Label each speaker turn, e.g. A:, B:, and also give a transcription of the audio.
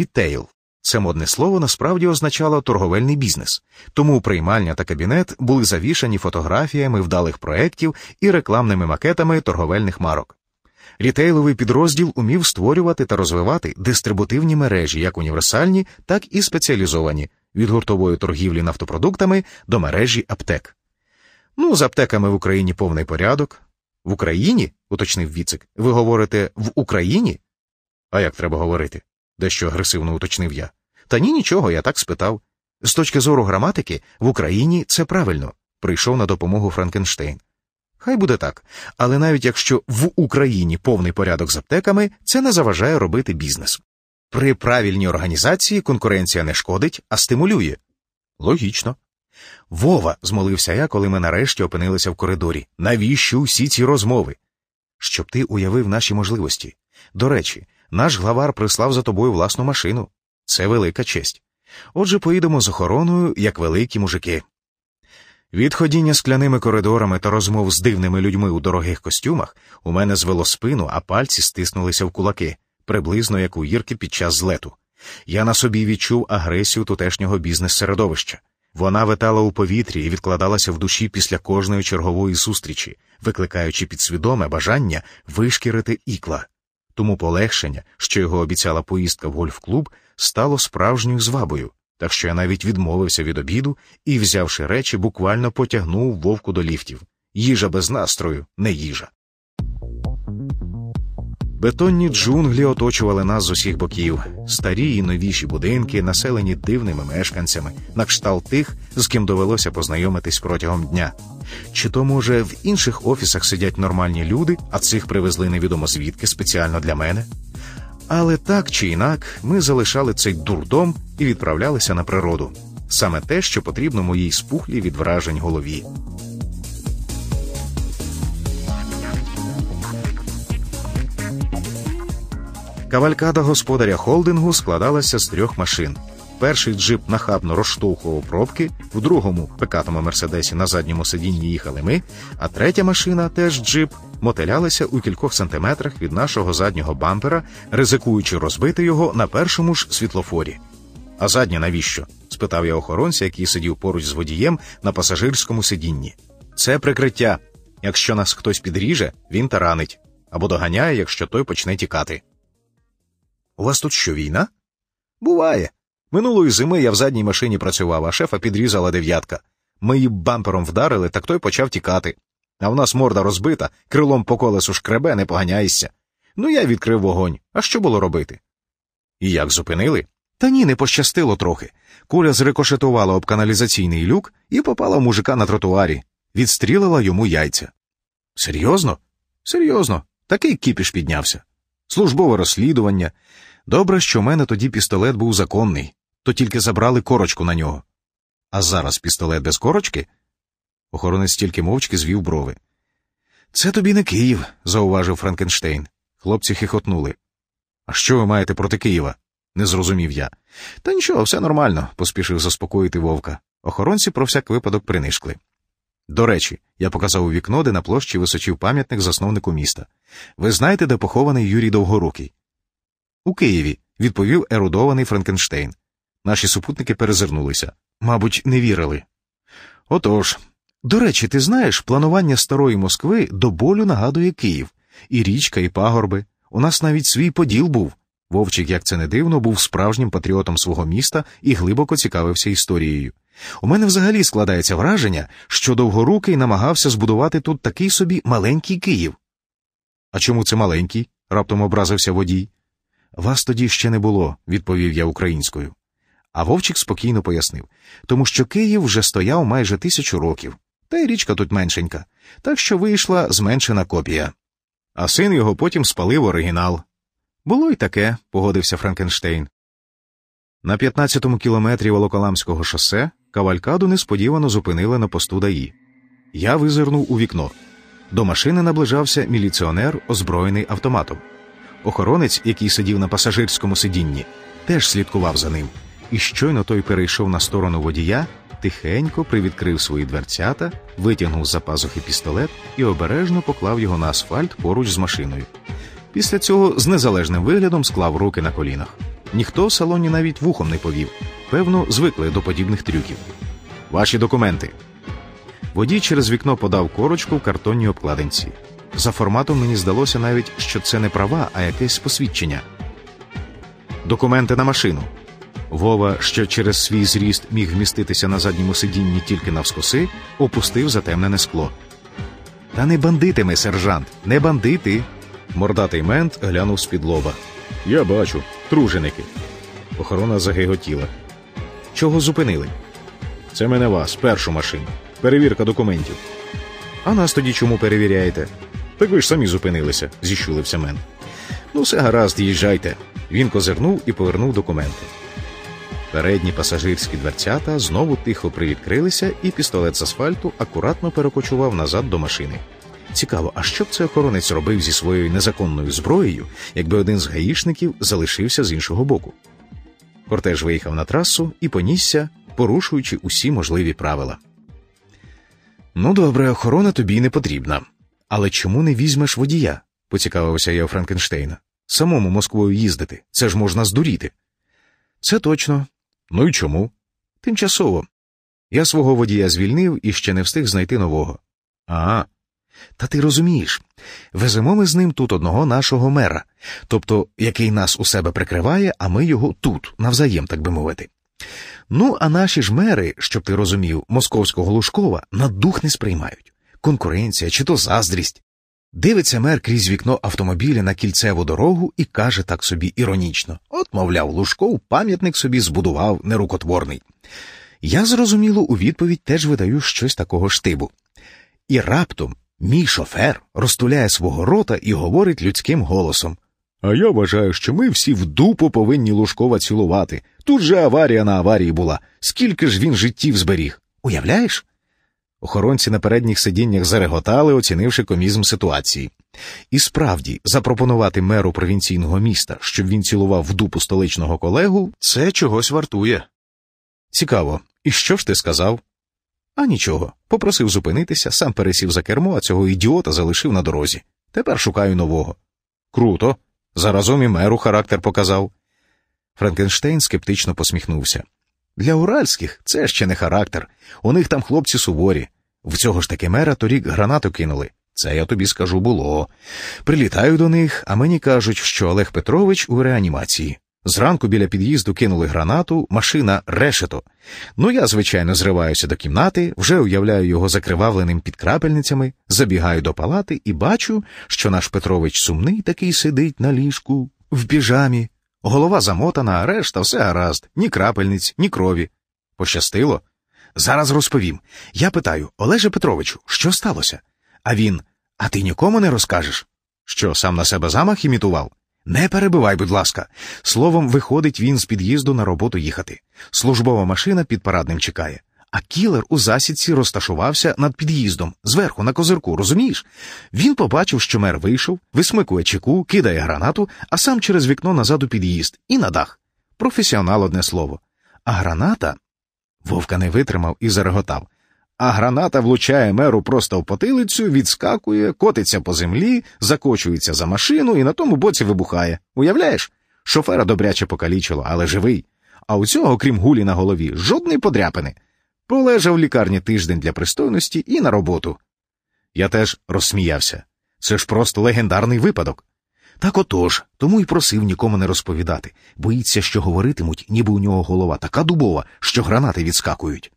A: рітейл. Це модне слово насправді означало торговельний бізнес, тому приймальня та кабінет були завішані фотографіями вдалих проєктів і рекламними макетами торговельних марок. Рітейловий підрозділ умів створювати та розвивати дистрибутивні мережі, як універсальні, так і спеціалізовані, від гуртової торгівлі нафтопродуктами до мережі аптек. Ну, з аптеками в Україні повний порядок. В Україні, уточнив Віцик, ви говорите в Україні? А як треба говорити? Дещо агресивно уточнив я. Та ні, нічого, я так спитав. З точки зору граматики, в Україні це правильно, прийшов на допомогу Франкенштейн. Хай буде так, але навіть якщо в Україні повний порядок з аптеками, це не заважає робити бізнес. При правильній організації конкуренція не шкодить, а стимулює. Логічно. Вова, змолився я, коли ми нарешті опинилися в коридорі. Навіщо всі ці розмови? Щоб ти уявив наші можливості. До речі, наш главар прислав за тобою власну машину. Це велика честь. Отже, поїдемо з охороною, як великі мужики. Від ходіння скляними коридорами та розмов з дивними людьми у дорогих костюмах у мене звело спину, а пальці стиснулися в кулаки, приблизно як у Ірки під час злету. Я на собі відчув агресію тутешнього бізнес-середовища. Вона витала у повітрі і відкладалася в душі після кожної чергової зустрічі, викликаючи підсвідоме бажання вишкірити ікла. Тому полегшення, що його обіцяла поїздка в гольф-клуб, стало справжньою звабою, так що я навіть відмовився від обіду і, взявши речі, буквально потягнув вовку до ліфтів. Їжа без настрою, не їжа. Бетонні джунглі оточували нас з усіх боків, старі і новіші будинки, населені дивними мешканцями, на кшталт тих, з ким довелося познайомитись протягом дня. Чи то, може, в інших офісах сидять нормальні люди, а цих привезли невідомо звідки спеціально для мене? Але так чи інак, ми залишали цей дурдом і відправлялися на природу саме те, що потрібно моїй спухлій від вражень голові. Кавалькада господаря холдингу складалася з трьох машин. Перший джип нахабно розштовхував пробки, в другому пекатому мерседесі на задньому сидінні їхали ми, а третя машина, теж джип, мотилялася у кількох сантиметрах від нашого заднього бампера, ризикуючи розбити його на першому ж світлофорі. А задня навіщо? спитав я охоронця, який сидів поруч з водієм на пасажирському сидінні. Це прикриття. Якщо нас хтось підріже, він таранить або доганяє, якщо той почне тікати. У вас тут що війна? Буває. Минулої зими я в задній машині працював, а шефа підрізала дев'ятка. Ми її бампером вдарили, так той почав тікати. А в нас морда розбита, крилом по колесу шкребе, не поганяйся. Ну я відкрив вогонь. А що було робити? І як зупинили? Та ні, не пощастило трохи. Куля зрикошетувала об каналізаційний люк і попала в мужика на тротуарі, відстрілила йому яйця. Серйозно? Серйозно, такий кіпіш піднявся. Службове розслідування. Добре, що в мене тоді пістолет був законний, то тільки забрали корочку на нього. А зараз пістолет без корочки? Охоронець тільки мовчки звів брови. Це тобі не Київ, зауважив Франкенштейн. Хлопці хихотнули. А що ви маєте проти Києва? не зрозумів я. Та нічого, все нормально, поспішив заспокоїти вовка. Охоронці про всяк випадок принишкли. До речі, я показав у вікно, де на площі височив пам'ятник засновнику міста. Ви знаєте, де похований Юрій Довгорукий? У Києві, відповів ерудований Франкенштейн. Наші супутники перезирнулися. Мабуть, не вірили. Отож. До речі, ти знаєш, планування старої Москви до болю нагадує Київ, і річка, і пагорби. У нас навіть свій поділ був. Вовчик, як це не дивно, був справжнім патріотом свого міста і глибоко цікавився історією. У мене взагалі складається враження, що довгорукий намагався збудувати тут такий собі маленький Київ. А чому це маленький? раптом образився водій. Вас тоді ще не було, відповів я українською. А Вовчик спокійно пояснив тому що Київ вже стояв майже тисячу років, та й річка тут меншенька, так що вийшла зменшена копія. А син його потім спалив оригінал. Було й таке, погодився Франкенштейн. На 15-му кілометрі Волоколамського шосе кавалькаду несподівано зупинили на посту даї. Я визирнув у вікно. До машини наближався міліціонер, озброєний автоматом. Охоронець, який сидів на пасажирському сидінні, теж слідкував за ним, і щойно той перейшов на сторону водія, тихенько привідкрив свої дверцята, витягнув з за пазухи пістолет і обережно поклав його на асфальт поруч з машиною. Після цього з незалежним виглядом склав руки на колінах. Ніхто в салоні навіть вухом не повів. Певно, звикли до подібних трюків. Ваші документи. Водій через вікно подав корочку в картонній обкладинці. За форматом мені здалося навіть, що це не права, а якесь посвідчення. Документи на машину. Вова, що через свій зріст міг вміститися на задньому сидінні тільки навскоси, опустив затемнене скло. Та не бандити ми, сержант, не бандити. Мордатий мент глянув з-під лоба. Я бачу, труженики. Охорона загиготіла. Чого зупинили? Це мене вас, першу машину. Перевірка документів. А нас тоді чому перевіряєте? Так ви ж самі зупинилися, зіщулився мен. Ну, все гаразд, їжджайте. Він козирнув і повернув документи. Передні пасажирські дверцята знову тихо привідкрилися, і пістолет з асфальту акуратно перекочував назад до машини. Цікаво, а що б цей охоронець робив зі своєю незаконною зброєю, якби один з гаїшників залишився з іншого боку? Кортеж виїхав на трасу і понісся, порушуючи усі можливі правила. Ну, добре, охорона тобі не потрібна. Але чому не візьмеш водія? поцікавився я у Франкенштейна. Самому Москвою їздити. Це ж можна здуріти. Це точно. Ну і чому? Тимчасово. Я свого водія звільнив і ще не встиг знайти нового. Ага. Та ти розумієш, веземо ми з ним тут одного нашого мера, тобто який нас у себе прикриває, а ми його тут, навзаєм, так би мовити. Ну, а наші ж мери, щоб ти розумів, московського Лужкова на дух не сприймають. Конкуренція чи то заздрість. Дивиться мер крізь вікно автомобіля на кільцеву дорогу і каже так собі іронічно: от, мовляв, Лужков пам'ятник собі збудував нерукотворний. Я зрозуміло у відповідь теж видаю щось такого штибу. І раптом мій шофер розтуляє свого рота і говорить людським голосом. А я вважаю, що ми всі в дупу повинні Лужкова цілувати. Тут же аварія на аварії була. Скільки ж він життів зберіг? Уявляєш? Охоронці на передніх сидіннях зареготали, оцінивши комізм ситуації. І справді, запропонувати меру провінційного міста, щоб він цілував в дупу столичного колегу, це чогось вартує. Цікаво, і що ж ти сказав? А нічого. Попросив зупинитися, сам пересів за кермо, а цього ідіота залишив на дорозі. Тепер шукаю нового. Круто. Заразом і меру характер показав. Франкенштейн скептично посміхнувся. Для уральських це ще не характер. У них там хлопці суворі. В цього ж таки мера торік гранату кинули. Це я тобі скажу було. Прилітаю до них, а мені кажуть, що Олег Петрович у реанімації. Зранку біля під'їзду кинули гранату, машина решето. Ну я, звичайно, зриваюся до кімнати, вже уявляю його закривавленим під крапельницями, забігаю до палати і бачу, що наш Петрович сумний такий сидить на ліжку, в піжамі, голова замотана, а решта все гаразд, ні крапельниць, ні крові. Пощастило? Зараз розповім. Я питаю, Олеже Петровичу, що сталося? А він, а ти нікому не розкажеш? Що, сам на себе замах імітував? Не перебивай, будь ласка. Словом, виходить він з під'їзду на роботу їхати. Службова машина під парадним чекає. А кілер у засідці розташувався над під'їздом, зверху на козирку, розумієш? Він побачив, що мер вийшов, висмикує чеку, кидає гранату, а сам через вікно назад у під'їзд і на дах. Професіонал одне слово. А граната. Вовка не витримав і зареготав а граната влучає меру просто в потилицю, відскакує, котиться по землі, закочується за машину і на тому боці вибухає. Уявляєш? Шофера добряче покалічило, але живий. А у цього, крім гулі на голові, жодної подряпини. Полежав в лікарні тиждень для пристойності і на роботу. Я теж розсміявся. Це ж просто легендарний випадок. Так отож, тому й просив нікому не розповідати. Боїться, що говоритимуть, ніби у нього голова така дубова, що гранати відскакують.